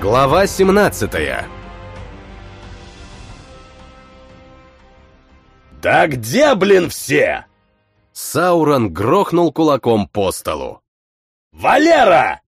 Глава 17 «Да где, блин, все?» Саурон грохнул кулаком по столу. «Валера!»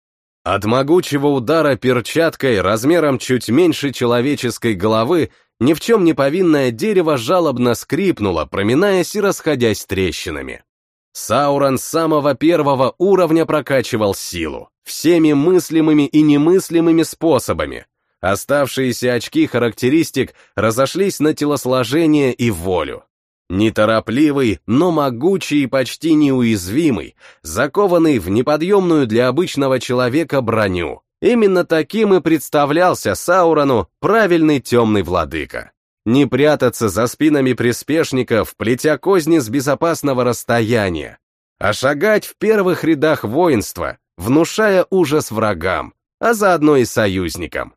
От могучего удара перчаткой размером чуть меньше человеческой головы ни в чем не повинное дерево жалобно скрипнуло, проминаясь и расходясь трещинами. Саурон с самого первого уровня прокачивал силу, всеми мыслимыми и немыслимыми способами. Оставшиеся очки характеристик разошлись на телосложение и волю. Неторопливый, но могучий и почти неуязвимый, закованный в неподъемную для обычного человека броню. Именно таким и представлялся Саурону правильный темный владыка. Не прятаться за спинами приспешников, плетя козни с безопасного расстояния, а шагать в первых рядах воинства, внушая ужас врагам, а заодно и союзникам.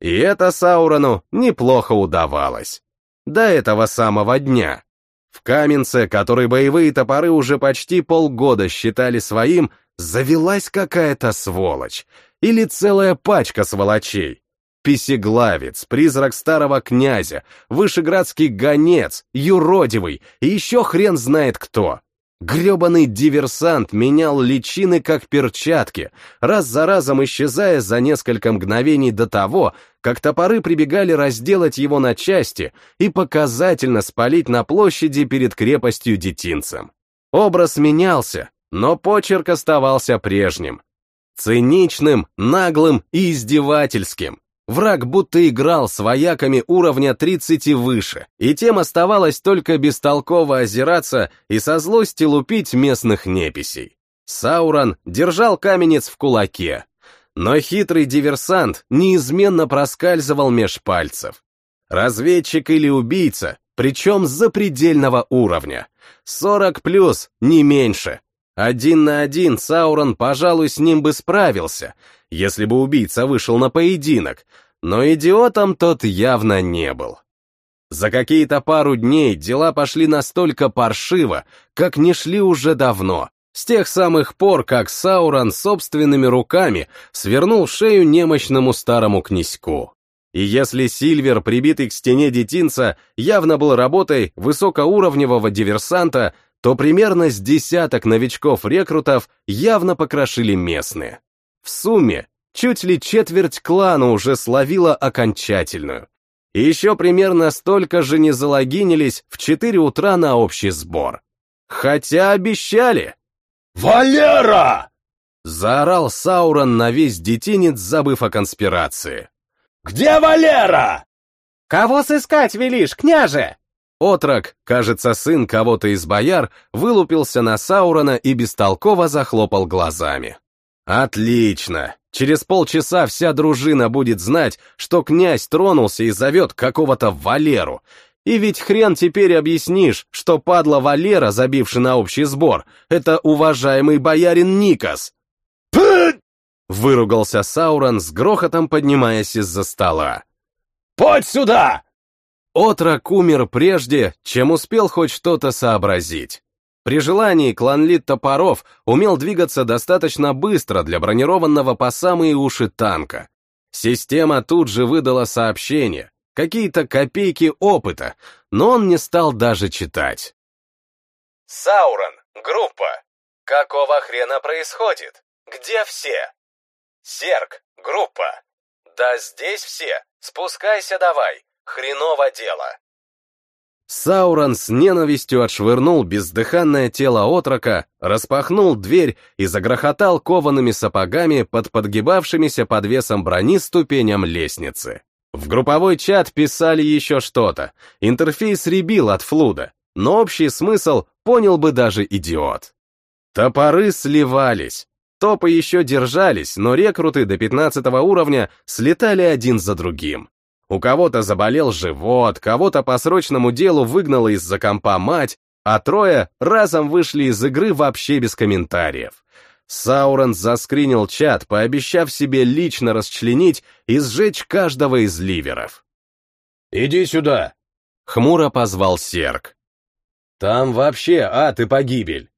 И это Саурону неплохо удавалось. До этого самого дня. В Каменце, который боевые топоры уже почти полгода считали своим, завелась какая-то сволочь. Или целая пачка сволочей. Песеглавец, призрак старого князя, вышеградский гонец, юродивый и еще хрен знает кто. Гребаный диверсант менял личины как перчатки, раз за разом исчезая за несколько мгновений до того, как топоры прибегали разделать его на части и показательно спалить на площади перед крепостью детинцем. Образ менялся, но почерк оставался прежним. Циничным, наглым и издевательским. Враг будто играл с вояками уровня 30 и выше, и тем оставалось только бестолково озираться и со злости лупить местных неписей. Саурон держал каменец в кулаке, но хитрый диверсант неизменно проскальзывал меж пальцев. Разведчик или убийца, причем запредельного уровня. 40 плюс, не меньше. Один на один Саурон, пожалуй, с ним бы справился, если бы убийца вышел на поединок, но идиотом тот явно не был. За какие-то пару дней дела пошли настолько паршиво, как не шли уже давно, с тех самых пор, как Саурон собственными руками свернул шею немощному старому князьку. И если Сильвер, прибитый к стене детинца, явно был работой высокоуровневого диверсанта, то примерно с десяток новичков-рекрутов явно покрошили местные. В сумме чуть ли четверть клана уже словила окончательную. И еще примерно столько же не залогинились в 4 утра на общий сбор. Хотя обещали. «Валера!» Заорал Саурон на весь детинец, забыв о конспирации. «Где Валера?» «Кого сыскать велишь, княже?» Отрок, кажется, сын кого-то из бояр, вылупился на Саурона и бестолково захлопал глазами. «Отлично! Через полчаса вся дружина будет знать, что князь тронулся и зовет какого-то Валеру. И ведь хрен теперь объяснишь, что падла Валера, забивший на общий сбор, это уважаемый боярин Никас». Выругался Саурон с грохотом, поднимаясь из-за стола. «Подь сюда!» Отрок умер прежде, чем успел хоть что-то сообразить. При желании кланлит топоров умел двигаться достаточно быстро для бронированного по самые уши танка. Система тут же выдала сообщение, какие-то копейки опыта, но он не стал даже читать. Саурон, группа. Какого хрена происходит? Где все? Серк, группа. Да здесь все. Спускайся давай. Хреново дело. Саурон с ненавистью отшвырнул бездыханное тело отрока, распахнул дверь и загрохотал коваными сапогами под подгибавшимися под весом брони ступеням лестницы. В групповой чат писали еще что-то, интерфейс ребил от флуда, но общий смысл понял бы даже идиот. Топоры сливались, топы еще держались, но рекруты до 15 уровня слетали один за другим. У кого-то заболел живот, кого-то по срочному делу выгнала из-за компа мать, а трое разом вышли из игры вообще без комментариев. Саурон заскринил чат, пообещав себе лично расчленить и сжечь каждого из ливеров. «Иди сюда!» — хмуро позвал Серк. «Там вообще ад и погибель».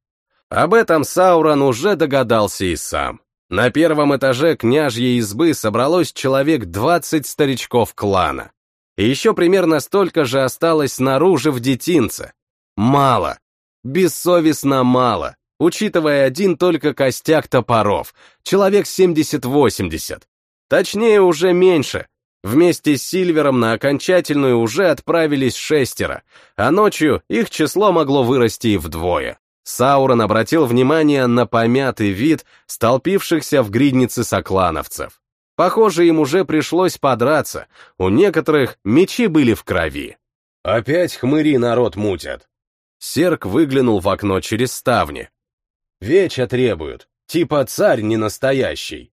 Об этом Саурон уже догадался и сам. На первом этаже княжьей избы собралось человек 20 старичков клана. И еще примерно столько же осталось снаружи в детинце. Мало. Бессовестно мало, учитывая один только костяк топоров, человек 70-80. Точнее, уже меньше. Вместе с Сильвером на окончательную уже отправились шестеро, а ночью их число могло вырасти и вдвое. Саурон обратил внимание на помятый вид столпившихся в гриднице соклановцев. Похоже, им уже пришлось подраться, у некоторых мечи были в крови. Опять хмыри народ мутят. Серк выглянул в окно через ставни. Веча требуют, типа царь не настоящий.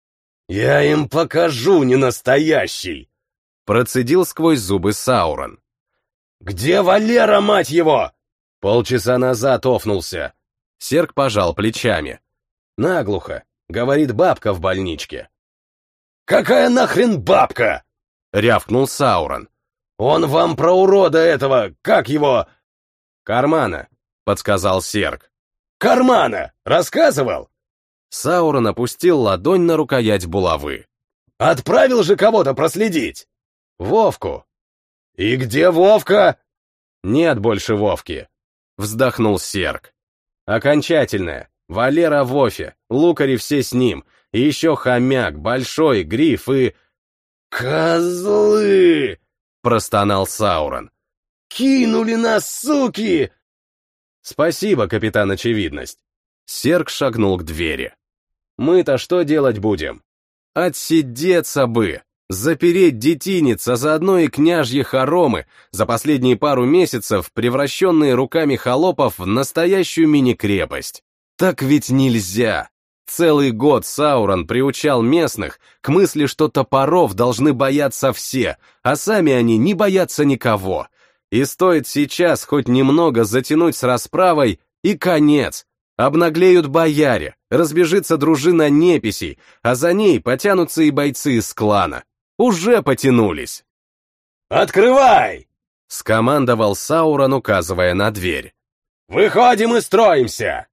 Я им покажу не настоящий. Процедил сквозь зубы Саурон. Где Валера, мать его? Полчаса назад офнулся. Серк пожал плечами. Наглухо, говорит бабка в больничке. Какая нахрен бабка? Рявкнул Саурон. Он вам про урода этого, как его? Кармана, подсказал Серк. Кармана! Рассказывал? Саурон опустил ладонь на рукоять булавы. Отправил же кого-то проследить. Вовку. И где Вовка? Нет больше Вовки. Вздохнул Серк. Окончательное. Валера в Офе, Лукари все с ним, и еще хомяк, большой, гриф и... «Козлы!» — простонал Саурон. «Кинули нас, суки!» «Спасибо, капитан Очевидность». Серк шагнул к двери. «Мы-то что делать будем?» «Отсидеться бы!» Запереть детинец, а заодно и княжьи хоромы, за последние пару месяцев превращенные руками холопов в настоящую мини-крепость. Так ведь нельзя. Целый год Саурон приучал местных к мысли, что топоров должны бояться все, а сами они не боятся никого. И стоит сейчас хоть немного затянуть с расправой, и конец. Обнаглеют бояре, разбежится дружина неписей, а за ней потянутся и бойцы из клана. Уже потянулись. «Открывай!» — скомандовал Саурон, указывая на дверь. «Выходим и строимся!»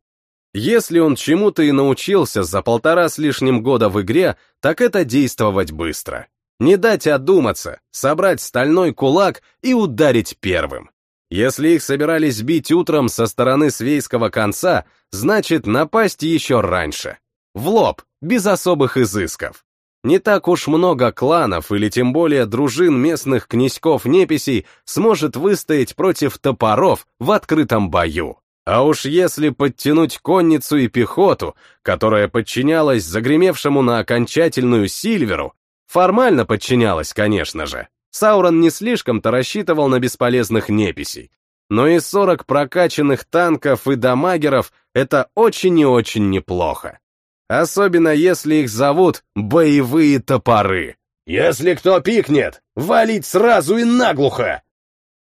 Если он чему-то и научился за полтора с лишним года в игре, так это действовать быстро. Не дать одуматься, собрать стальной кулак и ударить первым. Если их собирались бить утром со стороны свейского конца, значит напасть еще раньше. В лоб, без особых изысков. Не так уж много кланов или тем более дружин местных князьков-неписей сможет выстоять против топоров в открытом бою. А уж если подтянуть конницу и пехоту, которая подчинялась загремевшему на окончательную Сильверу, формально подчинялась, конечно же, Саурон не слишком-то рассчитывал на бесполезных неписей. Но и 40 прокачанных танков и дамагеров — это очень и очень неплохо. Особенно если их зовут боевые топоры. «Если кто пикнет, валить сразу и наглухо!»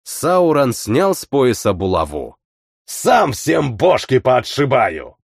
Саурон снял с пояса булаву. «Сам всем бошки поотшибаю!»